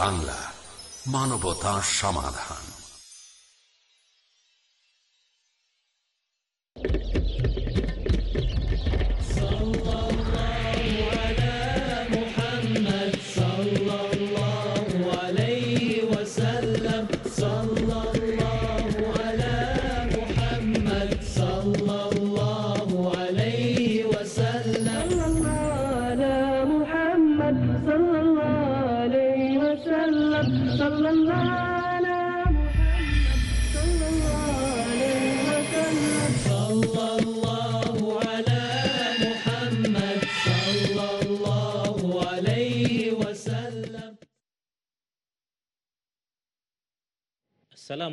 বাংলা মানবতা সমাধান।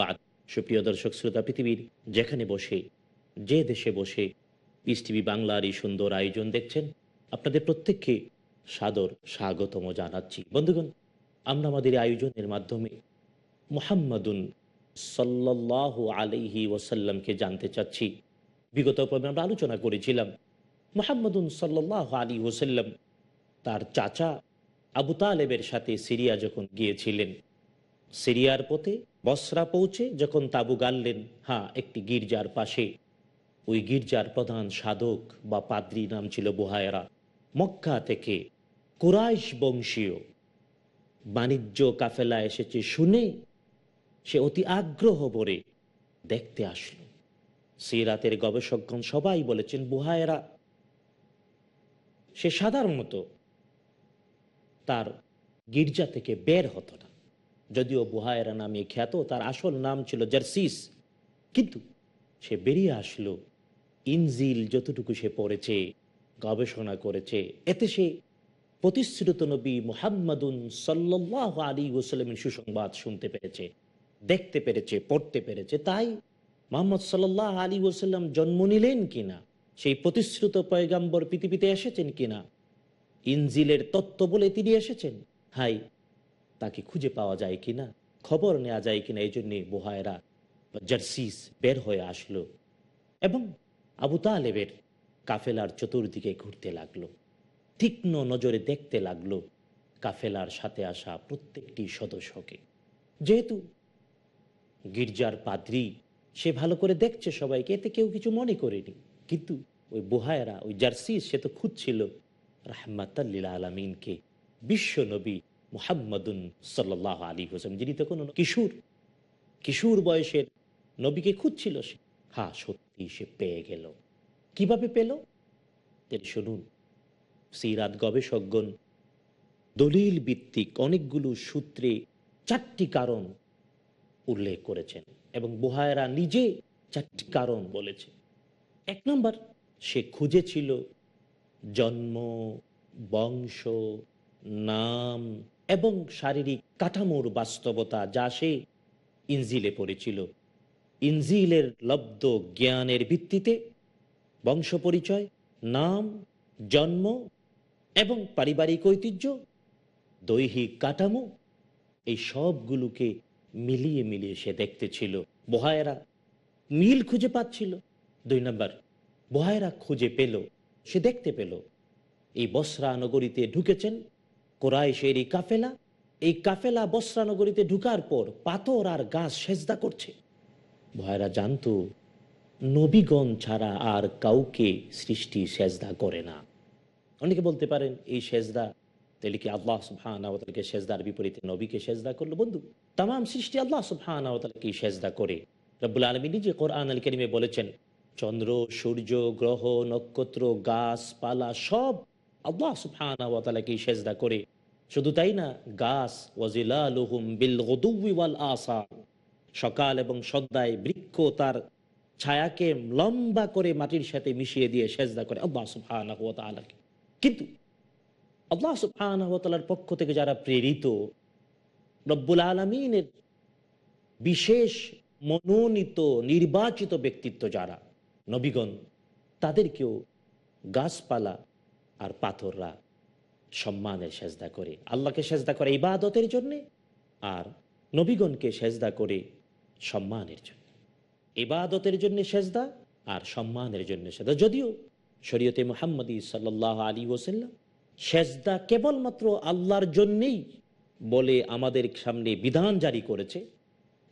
বাদ। সুপ্রিয় দর্শক, শ্রোতা পৃথিবীর যেখানে বসে, যে দেশে বসে পিস টিভি বাংলার এই সুন্দর আয়োজন দেখছেন, আপনাদের প্রত্যেককে সাদর স্বাগতম জানাচ্ছি। বন্ধুগণ, আমরা আমাদের আয়োজনের মাধ্যমে মোহাম্মদুন সাল্লাহ আলহি ওসাল্লামকে জানতে চাচ্ছি। বিগত পর্বে আমরা আলোচনা করেছিলাম, মোহাম্মদুন সাল্লাহ আলী ওসাল্লাম তার চাচা আবু তালেবের সাথে সিরিয়া যখন গিয়েছিলেন, সিরিয়ার পথে বসরা পৌঁছে যখন তাবু গাললেন হ্যাঁ একটি গির্জার পাশে। ওই গির্জার প্রধান সাধক বা পাদ্রী নাম ছিল বুহায়রা। মক্কা থেকে কুরাইশ বংশীয় বাণিজ্য কাফেলা এসেছে শুনে সে অতি আগ্রহ ভরে দেখতে আসলো। সিরাতের গবেষকগণ সবাই বলেছেন, বুহায়রা, সে সাধারণত তার গির্জা থেকে বের হতো না। যদিও বুহায়রা নামে খ্যাত, তার আসল নাম ছিল জার্সিস। কিন্তু সে বেরিয়ে আসলো। ইনজিল যতটুকু সে পড়েছে, গবেষণা করেছে, এতে সে প্রতিশ্রুত নবী মুহাম্মাদুন সাল্লাহ আলী ওসালামের সুসংবাদ শুনতে পেরেছে, দেখতে পেরেছে, পড়তে পেরেছে। তাই মোহাম্মদ সাল্লাহ আলী ওসাল্লাম জন্ম নিলেন কিনা, সেই প্রতিশ্রুত পয়গাম্বর পৃথিবীতে এসেছেন কিনা ইনজিলের তত্ত্ব বলে তিনি এসেছেন। হাই, তাকে খুঁজে পাওয়া যায় কিনা? খবর নেওয়া যায় কিনা? এই জন্যে বোহায়রা জার্সিস বের হয়ে আসলো এবং আবু তালেবের কাফেলার চতুর্দিকে ঘুরতে লাগল। তীক্ষ্ণ নজরে দেখতে লাগল কাফেলার সাথে আসা প্রত্যেকটি সদস্যকে। যেহেতু গির্জার পাদ্রি, সে ভালো করে দেখছে সবাইকে, এতে কেউ কিছু মনে করেনি। কিন্তু ওই বুহায়রা, ওই জার্সিস, সে তো খুঁজছিল। রাহমাতাল্লিল আলমিনকে বিশ্ব নবী মুহাম্মদুন সাল্লাহ আলী হোসেন যিনি তখন কিশোর কিশোর বয়সের নবীকে খুঁজছিল সে। হ্যাঁ সত্যি সে পেয়ে গেল। কীভাবে পেল? তিনি শুনুন, সিরাত গবেষকগণ দলিল ভিত্তিক অনেকগুলো সূত্রে চারটি কারণ উল্লেখ করেছেন এবং বুহায়রা নিজে চারটি কারণ বলেছে। এক নম্বর, সে খুঁজেছিল জন্ম, বংশ, নাম এবং শারীরিক কাঠামোর বাস্তবতা যা সে ইনজিলে পড়েছিল। ইনজিলের লব্ধ জ্ঞানের ভিত্তিতে বংশ পরিচয়, নাম, জন্ম এবং পারিবারিক ঐতিহ্য, দৈহিক কাঠামো এই সবগুলোকে মিলিয়ে মিলিয়ে সে দেখতেছিল বহায়রা মিল খুঁজে পাচ্ছিল। দুই নম্বর, বহায়রা খুঁজে পেল সে দেখতে পেল। এই বসরা নগরীতে ঢুকেছেন কোরআশের এই কাফেলা। এই কাফেলা বসরা নগরীতে ঢুকার পর পাথর আর গাছ সেজদা করছে। ভয়েরা জানতো, নবীগণ ছাড়া আর কাউকে সৃষ্টি সেজদা করে না। অনেকে বলতে পারেন, এই সেজদা তাহলে কি আল্লাহ সুবহানাকে সেজদার বিপরীতে নবীকে সেজদা করল। বন্ধু, তাম, সৃষ্টি আল্লাহ সুবহানাকে সেজদা করে। রব্বুল আলমী নিজে কোরআন আল করিমে বলেছেন চন্দ্র, সূর্য, গ্রহ, নক্ষত্র, গাছপালা, সব আল্লাহ সুবহানাকে সেজদা করে। শুধু তাই না, গাছ, ওয়াজিলালুহুম বিল গুদুওয়ি ওয়াল আসার সকাল এবং সন্ধ্যায় বৃক্ষ তার ছায়াকে লম্বা করে মাটির সাথে মিশিয়ে দিয়ে সেজদা করে ওয়া তাআলাকে। কিন্তু আল্লাহ সুবহানার পক্ষ থেকে যারা প্রেরিত, রব্বুল আলমিনের বিশেষ মনোনীত, নির্বাচিত ব্যক্তিত্ব যারা নবীগণ, তাদেরকেও গাছপালা আর পাথররা সম্মানের সেজদা করে। আল্লাহকে সেজদা করে ইবাদতের জন্যে আর নবীগণকে সেজদা করে সম্মানের জন্য। ইবাদতের জন্য সেজদা আর সম্মানের জন্য সেজদা। যদিও শরীয়তে মোহাম্মদী সাল্লাহ আলী ওসাল্লাম সেজদা কেবলমাত্র আল্লাহর জন্যেই বলে আমাদের সামনে বিধান জারি করেছে।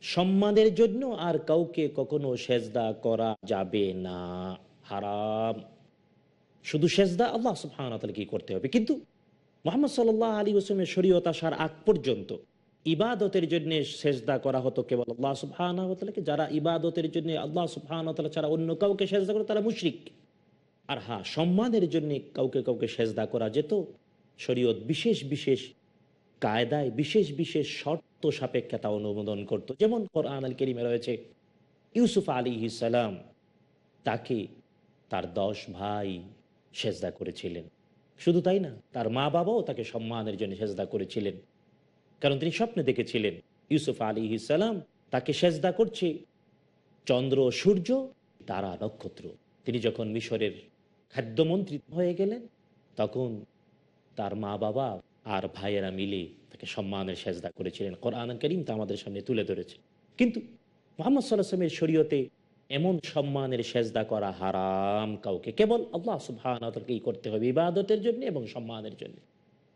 সম্মানের জন্য আর কাউকে কখনো সেজদা করা যাবে না। হারাম। শুধু সেজদা আল্লাহ সুবহানাতাকে করতে হবে। কিন্তু মোহাম্মদ সাল্লাহ আলী ওসলামের শরীয়ত আসার আগ পর্যন্ত ইবাদতের জন্য সেজদা করা হতো কেবল আল্লাহ সুবহানাকে যারা ইবাদতের জন্য আল্লাহ সুবহানতালা ছাড়া অন্য কাউকে সেজদা করে তারা মুশরিক। আর হ্যাঁ সম্মানের জন্য কাউকে কাউকে সেজদা করা যেত। শরীয়ত বিশেষ বিশেষ কায়দায় বিশেষ বিশেষ শর্ত সাপেক্ষে তা অনুমোদন করত। যেমন কোরআন আল কেরিমে রয়েছে, ইউসুফ আলী সালাম তাকে তার দশ ভাই সেজদা করেছিলেন। শুধু তাই না, তার মা বাবাও তাকে সম্মানের জন্য সেজদা করেছিলেন। কারণ তিনি স্বপ্নে দেখেছিলেন, ইউসুফ আলী সালাম তাকে সেজদা করছে, চন্দ্র সূর্য, তারা নক্ষত্র। তিনি যখন মিশরের খাদ্যমন্ত্রী হয়ে গেলেন, তখন তার মা বাবা আর ভাইয়েরা মিলে তাকে সম্মানের সেজদা করেছিলেন। কোরআন করিম তা আমাদের সামনে তুলে ধরেছে। কিন্তু মোহাম্মদ সাল্লাহামের শরীয়তে এমন সম্মানের সেজদা করা হারাম কাউকে। কেবল আল্লাহ সুবাহকেই করতে হবে ইবাদতের জন্য এবং সম্মানের জন্য।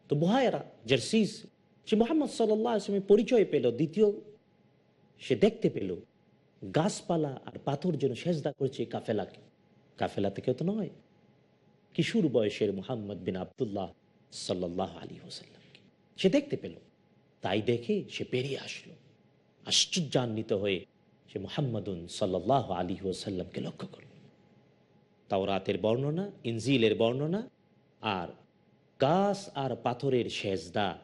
তো বুহায়েরা জার্সিস, সে মোহাম্মদ সাল্লাহ আসলামের পরিচয় পেল, দ্বিতীয় সে দেখতে পেল, গাছপালা আর পাথর যেন সেজদা করছে কাফেলাকে। কাফেলা থেকে তো নয়। কিশোর বয়সের মুহাম্মদ বিন আবদুল্লাহ সাল্লাহ আলী হোসাল্লামকে সে দেখতে পেল। তাই দেখে সে পেরিয়ে আসলো। আশ্চর্যান্বিত হয়ে সে মুহাম্মদুন সাল্লাহ আলী ওসাল্লামকে লক্ষ্য করল। তাও রাতের বর্ণনা, ইনজিলের বর্ণনা আর গাছ আর পাথরের সেজদা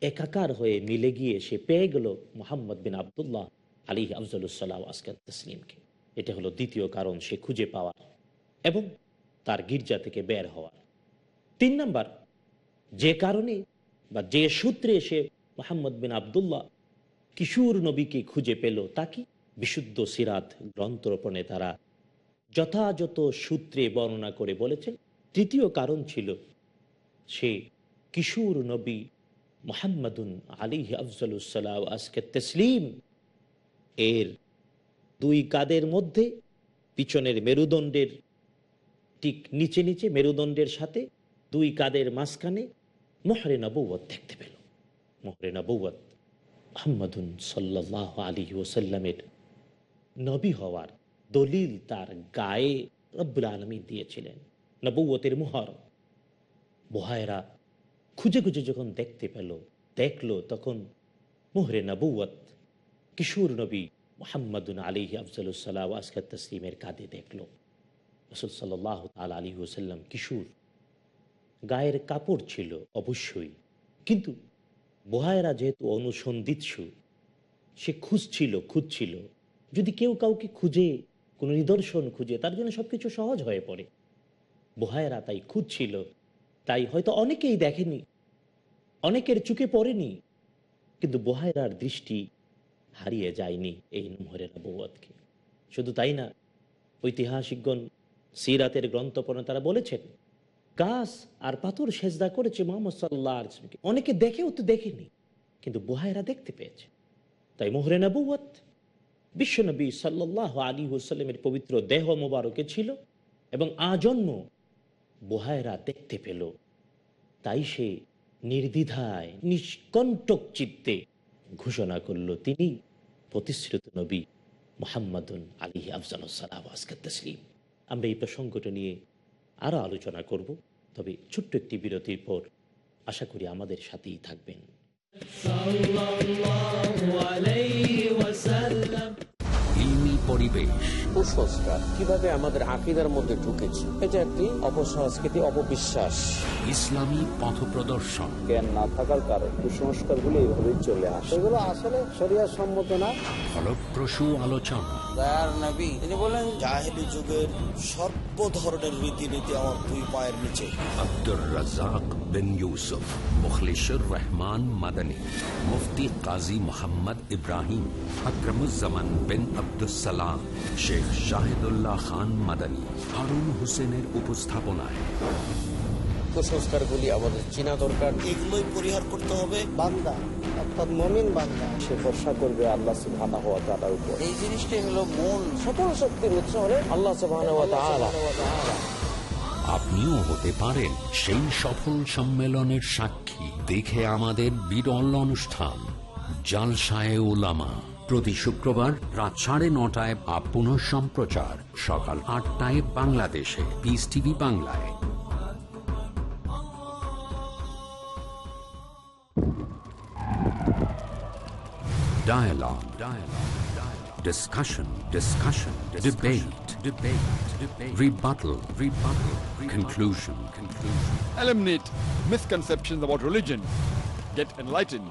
একাকার হয়ে মিলে গিয়ে সে পেয়ে গেল মোহাম্মদ বিন আবদুল্লাহ আলী আফজলুসাল্লাহ আসকান তসলিমকে এটা হলো দ্বিতীয় কারণ সে খুঁজে পাওয়া এবং তার গির্জা থেকে বের হওয়া। তিন নাম্বার যে কারণে বা যে সূত্রে সে মোহাম্মদ বিন আবদুল্লাহ কিশোর নবীকে খুঁজে পেল, তা কি? বিশুদ্ধ সিরাত গ্রন্থরোপণে তারা যথাযথ সূত্রে বর্ণনা করে বলেছেন। তৃতীয় কারণ ছিল সে কিশোর নবী মোহাম্মদুন আলী আফজলুসাল্লাহ আজকে তসলিম। এর দুই কাদের মধ্যে পিছনের মেরুদণ্ডের ঠিক নিচে নিচে মেরুদণ্ডের সাথে দুই কাদের মাঝখানে মোহরে নবৌত দেখতে পেল। মোহরে নবৌত মোহাম্মদুন সাল্লাহ আলী ওসাল্লামের নবী হওয়ার দলিল তার গায়ে রব্বুল আলমী দিয়েছিলেন। নবৌতের মোহর। বোহায়রা খুঁজে খুঁজে যখন দেখতে পেল, দেখল, তখন মোহরে নবৌত কিশোর নবী মোহাম্মদুন আলী আফজলুসাল্লাহ আসকাত তসলিমের কাঁধে দেখল। রসুল সাল্লাহ তাল আলী ওসাল্লাম কিশোর গায়ের কাপড় ছিল অবশ্যই। কিন্তু বোহায়রা যেহেতু অনুসন্ধিৎসু, সে খুঁজছিল খুঁজছিল। যদি কেউ কাউকে খুঁজে, কোনো নিদর্শন খুঁজে, তার জন্য সব কিছু সহজ হয়ে পড়ে। বোহায়রা তাই খুঁজছিল। তাই হয়তো অনেকেই দেখেনি, অনেকের চুকে পড়েনি, কিন্তু বোহায়রার দৃষ্টি হারিয়ে যায়নি এই মোহরের বৌয়াতকে শুধু তাই না, ঐতিহাসিকগণ, সিরাতের গ্রন্থ পড়ে তারা বলেছেন গাছ আর পাথর সেজদা করেছে মোহাম্মদ সাল্লাহ অনেকে দেখেও তো দেখেনি, কিন্তু বুহায়রা দেখতে পেয়েছে। তাই মোহরে নবুয়ত বিশ্বনবী সাল্লাহ আলী হুসাল্লামের পবিত্র দেহ মোবারকে ছিল এবং আজন্ম বুহায়রা দেখতে পেল। তাই সে নির্দ্বিধায়, নিষ্কণ্টক চিত্তে ঘোষণা করল, তিনি প্রতিশ্রুত নবী মোহাম্মদুন আলী আফজাল সালাম আসকাত তসলিম। আমরা এই প্রসঙ্গটা নিয়ে আরও আলোচনা করব তবে ছোট্ট একটি বিরতির পর আশা করি আমাদের সাথেই থাকবেন। পরিবেশ। কুসংস্কার কীভাবে আমাদের আকিদার মধ্যে ঢুকেছে এটা একটি অপসংস্কৃতি অপবিশ্বাস। ইসলামী পথ প্রদর্শন জ্ঞান না থাকার কারণে কুসংস্কারগুলো এইভাবেই চলে আসে। এগুলো আসলে শরিয়ার সম্মত না। ফলপ্রসূ আলোচনা। তিনি বলেন জাহেলি যুগের সর্ব ধরনের রীতিনীতি আমার দুই পায়ের নিচে। আব্দুর রাজাক বিন ইউসুফ মুখলিশুর রহমান মাদানী মুফতি কাজী মোহাম্মদ ইব্রাহিম আকরমুজ্জামান বিন আব্দুসালাম শেখ শাহিদুল্লাহ খান মাদানী হারুন হোসেনের উপস্থাপনায়। কুসংস্কারগুলি আমাদের চিনা দরকার। এগুলোই পরিহার করতে হবে। বান্দা অর্থাৎ মমিন বান্দা। সে ভরসা করবে আল্লাহ সুবহানাহু ওয়া তাআলার উপর। এই জিনিসটাই হলো মূল। সকল শক্তির উৎস হলেন আল্লাহ সুবহানাহু ওয়া তাআলা। আপনিও হতে পারেন সেই সফল সম্মেলনের সাক্ষী। দেখে আমাদের বিরল অনুষ্ঠান জালসায় ওলামা প্রতি শুক্রবার রাত সাড়ে নটায় বা পুনঃ সম্প্রচার সকাল আটটায় বাংলাদেশে পিস টিভি বাংলায় Dialogue. Dialogue. Dialogue. Discussion. Discussion. Debate. Debate. Debate. Rebuttal. Rebuttal. Conclusion. Conclusion. Eliminate misconceptions about religion. Get enlightened.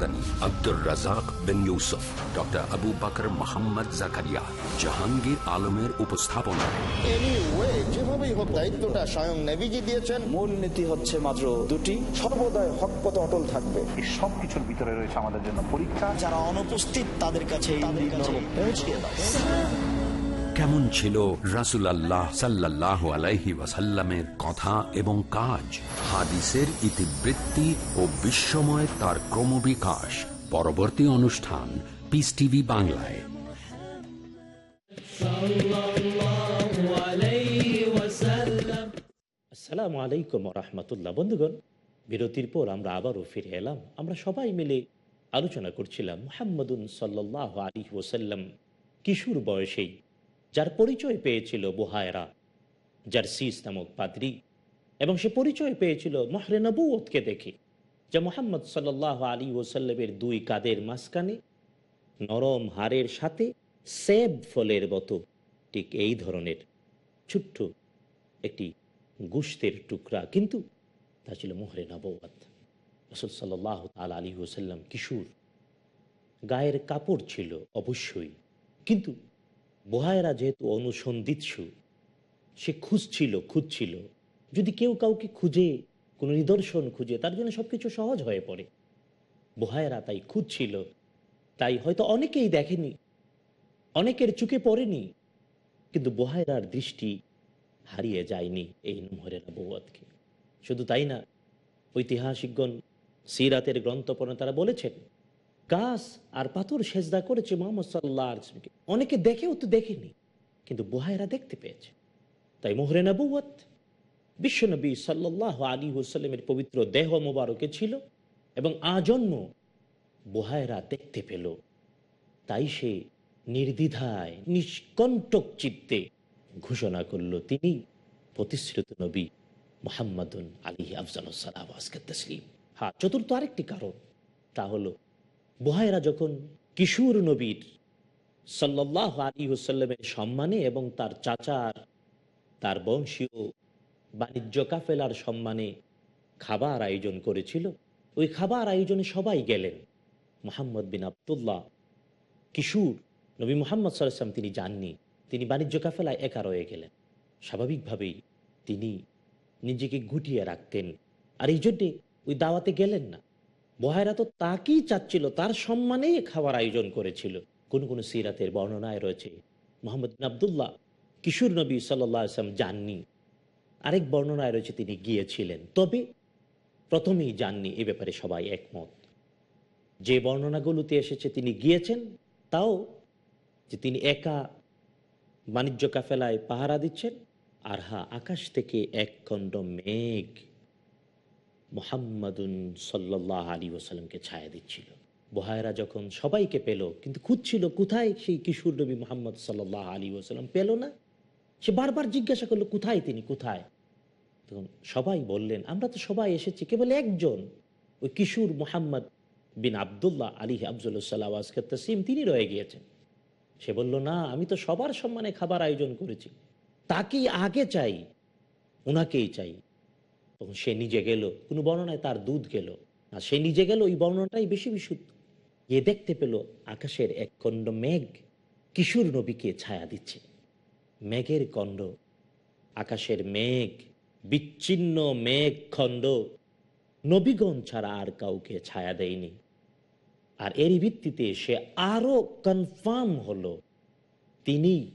Madani Abdur Razzak bin Yusuf doctor Abu Bakar Mohammad Zakaria Jahangir আলমের উপস্থাপনা যেভাবেই হোক দায়িত্বটা স্বয়ং নেভিজি দিয়েছেন। মূল নীতি হচ্ছে মাত্র দুটি সর্বদাই হক পথে অটল থাকবে। সবকিছুর ভিতরে রয়েছে আমাদের জন্য পরীক্ষা। যারা অনুপস্থিত তাদের কাছে পৌঁছে দাও কেমন ছিল রাসুল আল্লাহ সাল্লাহ আলাইহি ওয়াসাল্লামের কথা এবং কাজ? হাদিসের ইতিবৃত্তি ও বিশ্বময় তার ক্রমবিকাশ। পরবর্তী অনুষ্ঠান পিস টিভি বাংলায়। আসসালামু আলাইকুম রহমতুল্লাহ। বন্ধুগণ, বিরতির পর আমরা আবারও ফিরে এলাম। আমরা সবাই মিলে আলোচনা করছিলাম মোহাম্মদুন সাল্লাহ আলী ওসাল্লাম কিশোর বয়সেই। যার পরিচয় পেয়েছিল বুহায়রা, যার সিস নামক পাদ্রি, এবং সে পরিচয় পেয়েছিল মহরে নবুয়তকে দেখে, যা মোহাম্মদ সাল্লাহ আলী ওসাল্লামের দুই কাদের মাঝখানে নরম হাড়ের সাথে সেব ফলের মতো, ঠিক এই ধরনের ছোট্ট একটি গুস্তের টুকরা, কিন্তু তা ছিল মোহরে নবত রসুল সাল্লাহ তাল আলী ওসাল্লাম কিশোর, গায়ের কাপড় ছিল অবশ্যই, কিন্তু বোহায়রা যেহেতু অনুসন্ধিৎসু, সে খুঁজছিল খুঁজছিল। যদি কেউ কাউকে খুঁজে, কোনো নিদর্শন খুঁজে, তার জন্য সব কিছু সহজ হয়ে পড়ে। বোহায়রা তাই খুঁজছিল। তাই হয়তো অনেকেই দেখেনি, অনেকের চুকে পড়েনি, কিন্তু বোহায়রার দৃষ্টি হারিয়ে যায়নি এই মোহরের নবুয়তকে শুধু তাই না, ঐতিহাসিকগণ, সিরাতের গ্রন্থ পড়ে তারা বলেছেন গাছ আর পাথর সেজদা করেছে মোহাম্মদ সাল্লাহ অনেকে দেখেও তো দেখেনি, কিন্তু বোহায়রা দেখতে পেয়েছে। তাই মোহরে নবুয়ত বিশ্বনবী সাল্লাহ আলী হুসাল্লামের পবিত্র দেহ মোবারকে ছিল এবং আজন্ম বোহায়রা দেখতে পেল। তাই সে নির্দ্বিধায়, নিষ্কণ্টক চিত্তে ঘোষণা করল, তিনি প্রতিশ্রুত নবী মোহাম্মদুন আলী আফজানুসালাম আজকের তসলিম। হ্যাঁ চতুর্থ আরেকটি কারণ, তা হলো বোহায়রা যখন কিশোর নবীর সাল্লাহ আলী হুসাল্লামের সম্মানে এবং তার চাচার, তার বংশীয় বাণিজ্য কাফেলার সম্মানে খাবার আয়োজন করেছিল, ওই খাবার আয়োজনে সবাই গেলেন। মোহাম্মদ বিন আবদুল্লাহ, কিশোর নবী মোহাম্মদ সাল্লাম তিনি যাননি, তিনি বাণিজ্য কাফেলায় একা রয়ে গেলেন। স্বাভাবিকভাবেই তিনি নিজেকে গুটিয়ে রাখতেন। আর এই জন্যে ওই দাওয়াতে গেলেন না। বহায়রা তো তাকেই চাচ্ছিল, তার সম্মানেই খাবার আয়োজন করেছিল। কোন কোন সিরাতের বর্ণনায় রয়েছে, মোহাম্মদ আবদুল্লাহ, কিশোর নবী সাল্লাহ আসলাম যাননি। আরেক বর্ণনায় রয়েছে, তিনি গিয়েছিলেন। তবে প্রথমেই যাননি, এ ব্যাপারে সবাই একমত। যে বর্ণনাগুলোতে এসেছে, তিনি গিয়েছেন, তাও যে তিনি একা বাণিজ্য কাফেলায় পাহারা দিচ্ছেন, আর হা, আকাশ থেকে এক খণ্ড মেঘ। মোহাম্মদুন সাল্লাহ আলী ওসালামকে ছায়া দিচ্ছিল। বহায়রা যখন সবাইকে পেল, কিন্তু খুঁজছিল কোথায় সেই কিশোর নবী মোহাম্মদ সাল্লাহ আলী ওসালাম পেল না? সে বারবার জিজ্ঞাসা করল, কোথায় তিনি? কোথায়? তখন সবাই বললেন, আমরা তো সবাই এসেছি, কেবল একজন। ওই কিশোর মোহাম্মদ বিন আবদুল্লাহ আলী আফজুল্লাহ আজকের তসিম তিনি রয়ে গিয়েছেন। সে বলল, না, আমি তো সবার সম্মানে খাবার আয়োজন করেছি। তাকেই আগে চাই ওনাকেই চাই। তখন সে নিজে গেল, কোনো বর্ণনায় তার দুধ গেল। আর সে নিজে গেল, ওই বর্ণনাটাই বেশি বিশুদ্ধ। এ দেখতে পেল আকাশের এক খণ্ড মেঘ কিশোর নবীকে ছায়া দিচ্ছে। মেঘের কণ্ড আকাশের মেঘ, বিচ্ছিন্ন মেঘ খণ্ড। নবীগণ ছাড়া আর কাউকে ছায়া দেয়নি। আর এরই ভিত্তিতে সে আরও কনফার্ম হলো, তিনি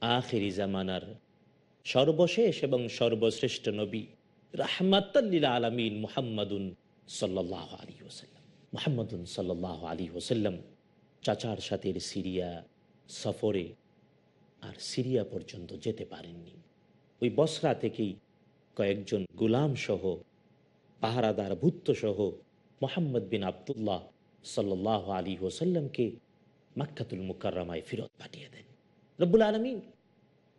আখেরি জামানার সর্বশেষ এবং সর্বশ্রেষ্ঠ নবী। রাহমাতাল্লিল আলমিন মুহাম্মাদুন সাল্লাহ আলী ওসাল্লাম মুহাম্মাদুন সাল্লাহ আলী ওসাল্লাম চাচার সাথে সিরিয়া সফরে আর সিরিয়া পর্যন্ত যেতে পারেননি। ওই বসরা থেকেই কয়েকজন গুলাম সহ, পাহারাদার ভূত্ব সহ মোহাম্মদ বিন আবদুল্লাহ সাল্লাহ আলী ওসাল্লামকে মাক্কাতুল মুকাররমায় ফিরত পাঠিয়ে দেন। রব্বুল আলমিন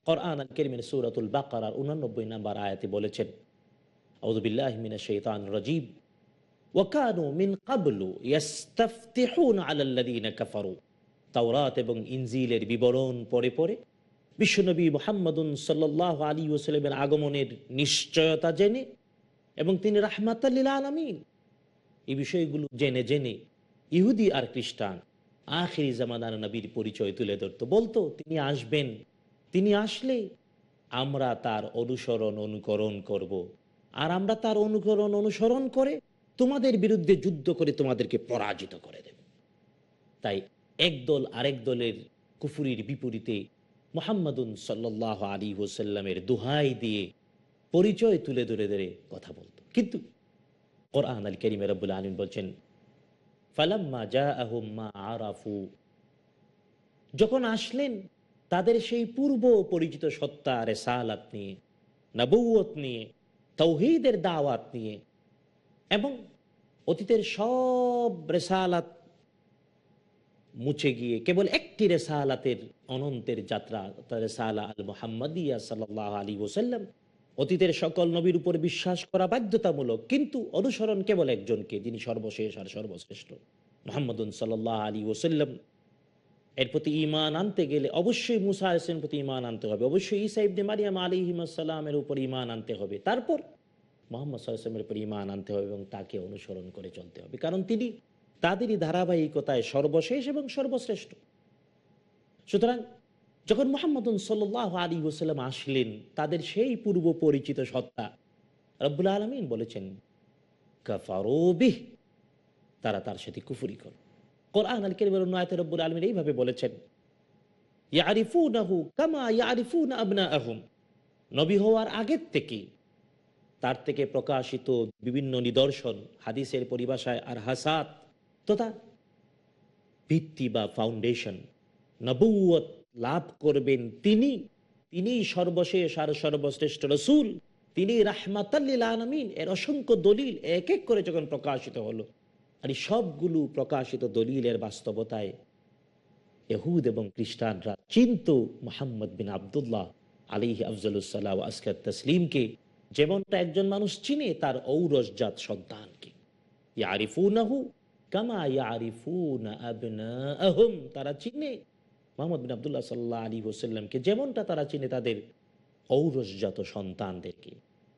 কোরআন আল কেরিমের সৌরাতুল বাকার উনানব্বই নাম্বার আয়াতে বলেছেন আউদুবিল্লাহ মিনা শৈতান রাজীব ওয়াকানু মিন কাবলু ইয়াস্তাফতিহুন আলাল্লাযীনা কাফারু। তাওরাত এবং ইনজিলের বিবরণ পড়ে পড়ে বিশ্বনবী মুহাম্মদুন সাল্লাল্লাহু আলী ওসাল্লামের আগমনের নিশ্চয়তা জেনে এবং তিনি রাহমাতাল্লিল আলামিন। এই বিষয়গুলো জেনে জেনে ইহুদি আর খ্রিস্টান আখিরি জামানার নবীর পরিচয় তুলে ধরত। বলতো, তিনি আসবেন, তিনি আসলে আমরা তার অনুসরণ, অনুকরণ করব। আর আমরা তার অনুকরণ অনুসরণ করে তোমাদের বিরুদ্ধে যুদ্ধ করে তোমাদেরকে পরাজিত করে দেব। তাই একদল আরেক দলের কুফুরির বিপরীতে মোহাম্মদুন সাল্লাহ আলী ওসাল্লামের দোহাই দিয়ে পরিচয় তুলে ধরে ধরে কথা বলতো। কিন্তু কোরআন আল করিম রব্বুল আলম বলছেন, ফালাম্মা যা আহম্মা আরাফু। যখন আসলেন, তাদের সেই পূর্ব পরিচিত সত্তা রেসালাত নিয়ে নবৌয়ত নিয়ে তৌহিদের দাওয়াত নিয়ে এবং অতীতের সব রেসালাত মুছে গিয়ে কেবল একটি রেসালাতের অনন্তের যাত্রা রেসালা আল মোহাম্মদিয়া সাল্লাহ আলী ওসাল্লাম অতীতের সকল নবীর উপর বিশ্বাস করা বাধ্যতামূলক, কিন্তু অনুসরণ কেবল একজনকে, যিনি সর্বশেষ আর সর্বশ্রেষ্ঠ, মোহাম্মদুন সাল্লাহ আলী ওসাল্লাম এর প্রতি ইমান আনতে গেলে অবশ্যই মুসা আলসেন প্রতি ইমান আনতে হবে। অবশ্যই ইসা ইবনে মারিয়াম আলী হিমাসাল্লামের উপর ইমান আনতে হবে। তারপর মোহাম্মদ সাল্লামের উপর ইমান আনতে হবে এবং তাকে অনুসরণ করে চলতে হবে। কারণ তিনি তাদেরই ধারাবাহিকতায় সর্বশেষ এবং সর্বশ্রেষ্ঠ। সুতরাং যখন মোহাম্মদুন সাল্লাহ আলী ওসাল্লাম আসলেন, তাদের সেই পূর্ব পরিচিত সত্তা রব্বুল আলমিন বলেছেন কাফারোবিহ তারা তার সাথে কুফুরি করল। কোরআন আল কেরিমের রব্বুল এইভাবে বলেছেন কামা আবনা আহম নবী হওয়ার আগের থেকে তার থেকে প্রকাশিত বিভিন্ন নিদর্শন, হাদিসের পরিভাষায় আর হাসাত তথা ভিত্তি বা ফাউন্ডেশন নবুয়ত লাভ করবেন তিনি। তিনি সর্বশেষ আর সর্বশ্রেষ্ঠ রসুল। তিনি রাহমাতাল্লিল আলমিন। এর অসংখ্য দলিল এক এক করে যখন প্রকাশিত হলো আর সবগুলো প্রকাশিত দলিলের বাস্তবতায় এহুদ এবং খ্রিস্টানরা চিন্ত মোহাম্মদ বিন আবদুল্লাহ আলিহ আফজলুসাল্লাহ আসকার তসলিমকে যেমনটা একজন মানুষ চিনে তার ঔরসজাত সন্তানকে। ইয়ারিফুনাহু কামা ইয়ারিফুনা তারা চিনে মোহাম্মদ বিন আবদুল্লাহ সাল্লাহ আলী হোসাল্লামকে যেমনটা তারা চিনে তাদের ঔরসজাত সন্তানদেরকে।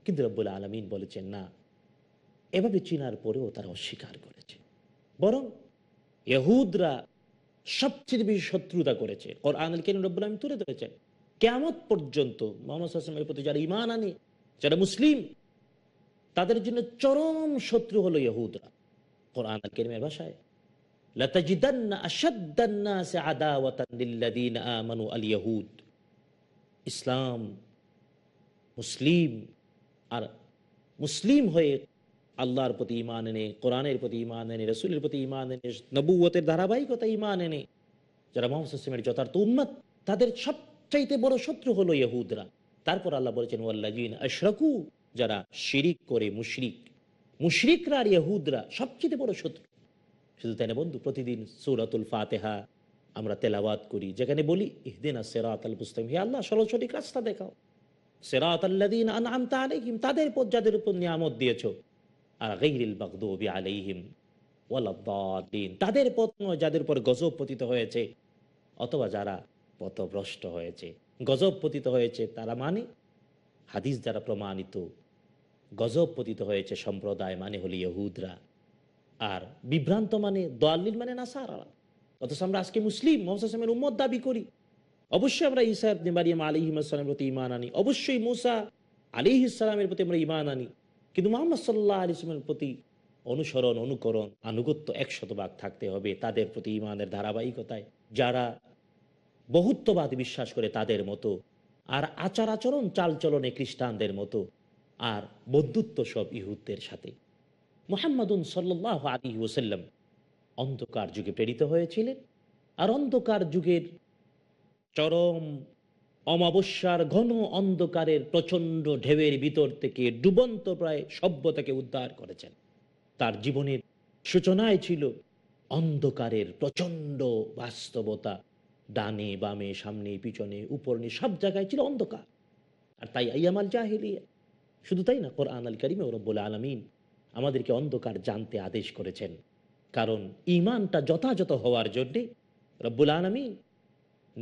কিন্তু রব্বুল আলমিন বলেছেন, না, এভাবে চিনার পরেও তারা অস্বীকার করেছে। বরং ইহুদরা সবচেয়ে বেশি শত্রুতা করেছে। ওর আনাল কেন রব্বুল আলমিন তুলে ধরেছেন কেমত পর্যন্ত মোহাম্মদ প্রতি যারা ইমান আনে, যারা মুসলিম, তাদের জন্য চরম শত্রু হলো ইহুদরা। কোরআন কেরিমের ভাষায় ইসলাম, মুসলিম আর মুসলিম হয়ে আল্লাহর প্রতি ইমান এনে, কোরআনের প্রতি ইমান এনে, রসুলের প্রতি ইমান এনে নবুয়তের ধারাবাহিকতা ইমান এনে, যারা মোহাম্মদ যথার্থ উম্মত, তাদের সব সবচাইতে বড় শত্রু হলো ইহুদরা। তারপর আল্লাহ বলেছেন ওয়াল্লাজিন আশরাকু যারা শিরিক করে মুশরিক। মুশরিকরা আর ইহুদরা সবচেয়ে বড় শত্রু। শুধু তাই না বন্ধু, প্রতিদিন সৌরাতুল ফাতেহা আমরা তেলাওয়াত করি, যেখানে বলি, ইহদিন সেরাত আল মুস্তাম হে আল্লাহ সরসঠিক রাস্তা দেখাও। সেরাত আল্লাদিন আনআমতা আলাইহিম, তাদের পর যাদের উপর নিয়ামত দিয়েছ আর গৈরিল বাগদুবি আলাইহিম ওয়ালাদ্দালিন তাদের পথ যাদের উপর গজব পতিত হয়েছে, অথবা যারা পথভ্রষ্ট হয়েছে। গজব পতিত হয়েছে তারা মানে? হাদিস দ্বারা প্রমাণিত, গজব পতিত হয়েছে সম্প্রদায় মানে হল ইহুদরা। আর বিভ্রান্ত মানে দোয়াল্লিল মানে নাসারা অথচ আমরা আজকে মুসলিম মোহাম্মদের উম্মত দাবি করি। অবশ্যই আমরা ঈসা মারিয়াম আলিহিমের প্রতি ইমান আনি। অবশ্যই মুসা আলী ইসলামের প্রতি আমরা ইমান আনি। কিন্তু মোহাম্মদ সাল্লাহ আলি ইসলামের প্রতি অনুসরণ, অনুকরণ, আনুগত্য একশত ভাগ থাকতে হবে তাদের প্রতি ইমানের ধারাবাহিকতায়। যারা বহুত্ববাদ বিশ্বাস করে তাদের মতো, আর আচার আচরণ, চালচলনে খ্রিস্টানদের মতো, আর বন্ধুত্ব সব ইহুদদের সাথে। মোহাম্মদুন সাল্লাহ আলী ওসাল্লাম অন্ধকার যুগে প্রেরিত হয়েছিলেন, আর অন্ধকার যুগের চরম অমাবস্যার ঘন অন্ধকারের প্রচণ্ড ঢেউয়ের ভিতর থেকে ডুবন্ত প্রায় সভ্যতাকে উদ্ধার করেছেন। তার জীবনের সূচনায় ছিল অন্ধকারের প্রচণ্ড বাস্তবতা। ডানে, বামে, সামনে, পিছনে, উপরনে সব জায়গায় ছিল অন্ধকার। আর তাই আইয়ামাল জাহিলিয়া। শুধু তাই না, কোরআন আল করিমে রব্বুল আলমিন আমাদেরকে অন্ধকার জানতে আদেশ করেছেন। কারণ ইমানটা যথাযথ হওয়ার জন্যে রব্বুল আলমিন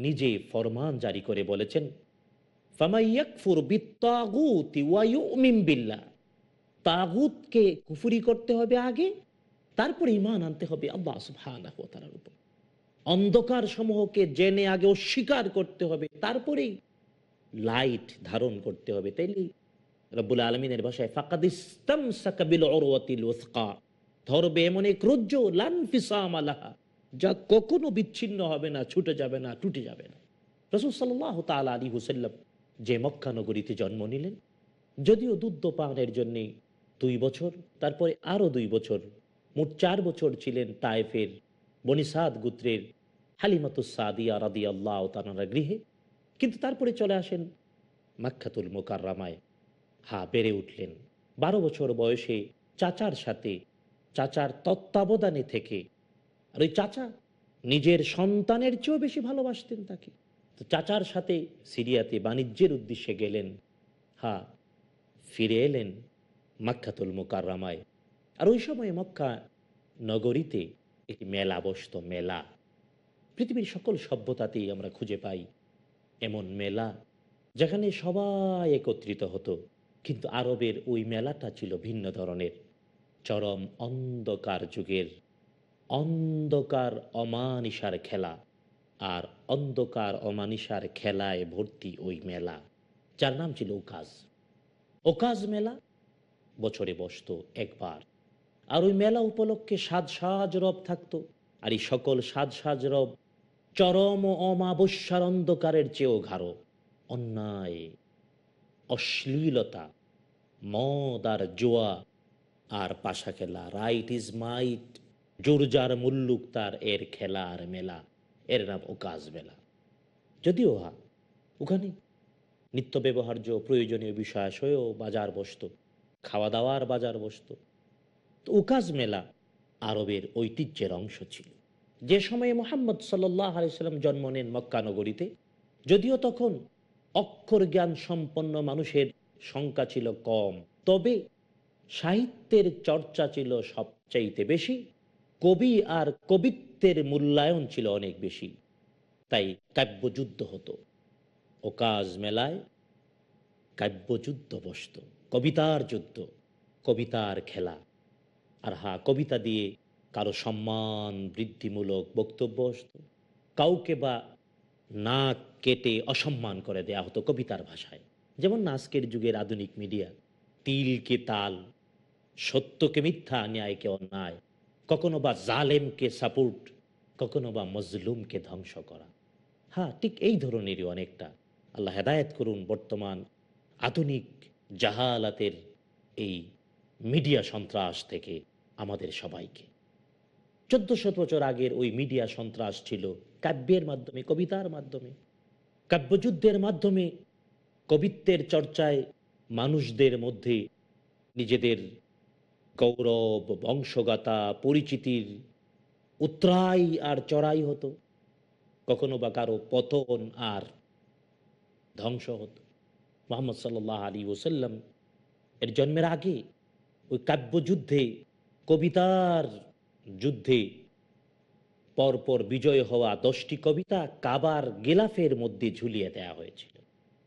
নিজে ফরমান জারি করে বলেছেন তাগুতকে কুফুরি করতে হবে আগে, তারপরে ইমান আনতে হবে আল্লাহ সুবহানাহু উপর। অন্ধকার সমূহকে জেনে আগে অস্বীকার করতে হবে, তারপরেই লাইট ধারণ করতে হবে। তাইলে রব্বুল আলমিনের ভাষায়, ফাকাদ ইস্তাম সাকাবিল ধরবে এমন এক রজ্জ লানফিসাম আলাহা যা কখনো বিচ্ছিন্ন হবে না, ছুটে যাবে না, টুটে যাবে না। রসুল সাল্লাহ তাল আলী হুসাল্লাম যে মক্কা নগরীতে জন্ম নিলেন, যদিও দুধ পানের জন্যে দুই বছর, তারপরে আরও দুই বছর, মোট চার বছর ছিলেন তায়েফের বনিসাদ গুত্রের হালিমাতুসাদিয়া রাদি আল্লাহ তানারা গৃহে। কিন্তু তারপরে চলে আসেন মাক্ষাতুল মোকাররামায়। হা, বেড়ে উঠলেন। বারো বছর বয়সে চাচার সাথে, চাচার তত্ত্বাবধানে থেকে আর ওই চাচা নিজের সন্তানের চেয়েও বেশি ভালোবাসতেন তাকে। তো চাচার সাথে সিরিয়াতে বাণিজ্যের উদ্দেশ্যে গেলেন। হা, ফিরে এলেন মাক্ষাতুল মোকাররামায়। আর ওই সময় মক্কা নগরীতে একটি মেলা বসত মেলা। পৃথিবীর সকল সভ্যতাতেই আমরা খুঁজে পাই এমন মেলা যেখানে সবাই একত্রিত হতো, কিন্তু আরবের ওই মেলাটা ছিল ভিন্ন ধরনের। চরম অন্ধকার যুগের অন্ধকার অমানিসার খেলা, আর অন্ধকার অমানিসার খেলায় ভর্তি ওই মেলা, যার নাম ছিল ওকাজ ওকাজ মেলা, বছরে বসতো একবার, আর ওই মেলা উপলক্ষে সাজ সাজ রব থাকত, আর এই সকল সাজ সাজ রব চরম অমাবস্যার অন্ধকারের চেয়েও ঘাড়ো, অন্যায়, অশ্লীলতা, মদ আর জোয়া, আর পাশা খেলা রাইট ইজ মাইট জোরজার মুল্লুক তার এর খেলা আর মেলা, এর নাম ওকাজ মেলা যদিও হা ওখানে নিত্য ব্যবহার্য প্রয়োজনীয় বিষয়াশয়েও বাজার বসত, খাওয়া দাওয়ার বাজার বসত। তো ওকাজ মেলা আরবের ঐতিহ্যের অংশ ছিল। যে সময়ে মোহাম্মদ সাল্লাহ আলাইসাল্লাম জন্ম নেন মক্কানগরীতে যদিও তখন অক্ষর জ্ঞান সম্পন্ন মানুষের সংখ্যা ছিল কম, তবে সাহিত্যের চর্চা ছিল সবচাইতে বেশি। কবি আর কবিত্বের মূল্যায়ন ছিল অনেক বেশি। তাই কাব্যযুদ্ধ হতো। ওকাজ মেলায় কাব্যযুদ্ধ বসত। কবিতার যুদ্ধ, কবিতার খেলা। আর হা, কবিতা দিয়ে কারও সম্মান, বৃদ্ধিমূলক বক্তব্য আসত কাউকে বা নাক কেটে অসম্মান করে দেয়া হতো কবিতার ভাষায়। যেমন আজকের যুগের আধুনিক মিডিয়া, তিলকে তাল, সত্যকে মিথ্যা, ন্যায়কে অন্যায়। কখনো বা জালেমকে সাপোর্ট, কখনো বা মজলুমকে ধ্বংস করা। হ্যাঁ ঠিক এই ধরনেরই অনেকটা। আল্লাহ হেদায়ত করুন বর্তমান আধুনিক জাহালাতের এই মিডিয়া সন্ত্রাস থেকে আমাদের সবাইকে। চোদ্দ শত বছর আগের ওই মিডিয়া সন্ত্রাস ছিল কাব্যের মাধ্যমে, কবিতার মাধ্যমে। কাব্যযুদ্ধের মাধ্যমে কবিত্বের চর্চায় মানুষদের মধ্যে নিজেদের গৌরব বংশগাতা পরিচিতির উত্তরাই আর চড়াই হতো। কখনো বা কারও পতন আর ধ্বংস হতো। মোহাম্মদ সাল্লাহ আলী ওসাল্লাম এর জন্মের আগে ওই কাব্যযুদ্ধে, কবিতার যুদ্ধে পরপর বিজয় হওয়া দশটি কবিতা কাবার গেলাফের মধ্যে ঝুলিয়ে দেয়া হয়েছিল।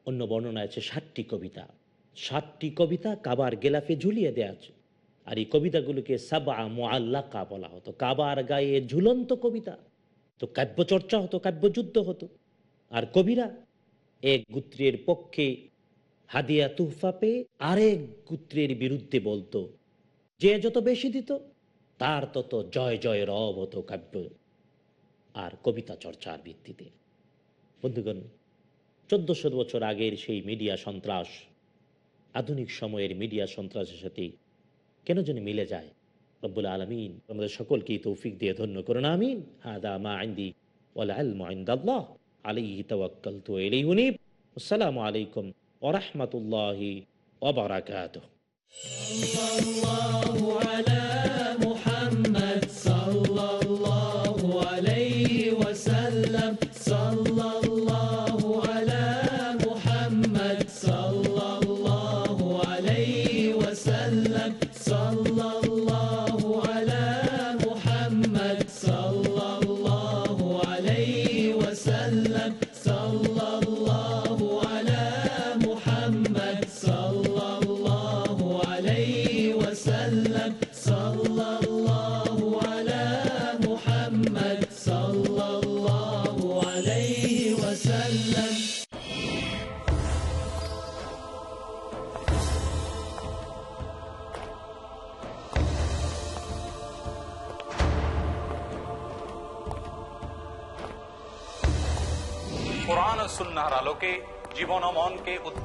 অন্য বর্ণনা আছে ষাটটি কবিতা। ষাটটি কবিতা কাবার গেলাফে ঝুলিয়ে দেয়া আছে আর এই কবিতাগুলোকে সাবা মোয়াল্লাকা বলা হতো। কাবার গায়ে ঝুলন্ত কবিতা তো কাব্য চর্চা হতো, কাব্যযুদ্ধ হতো। আর কবিরা এক গোত্রের পক্ষে হাদিয়া তুহফা পেয়ে আরেক গোত্রের বিরুদ্ধে বলতো, যে যত বেশি দিত, তার তত জয় জয় রব হতো কাব্য আর কবিতা চর্চার ভিত্তিতে। বন্ধুগণ, চোদ্দশো বছর আগের সেই মিডিয়া সন্ত্রাস, আধুনিক সময়ের মিডিয়া সন্ত্রাসের সাথে কেন যেন মিলে যায়। রব্বুল আলমিন আমাদের সকলকেই তৌফিক দিয়ে ধন্য করুন, আমিন। হাদা মা আইন্দি ওয়াল ইলমু ইনদাল্লাহ। আলাইহি তাওয়াক্কালতু ওয়া ইলাইহি উনীব। আসসালামু আলাইকুম ওয়া রাহমাতুল্লাহি ওয়া বারাকাতুহু। কোরআন ও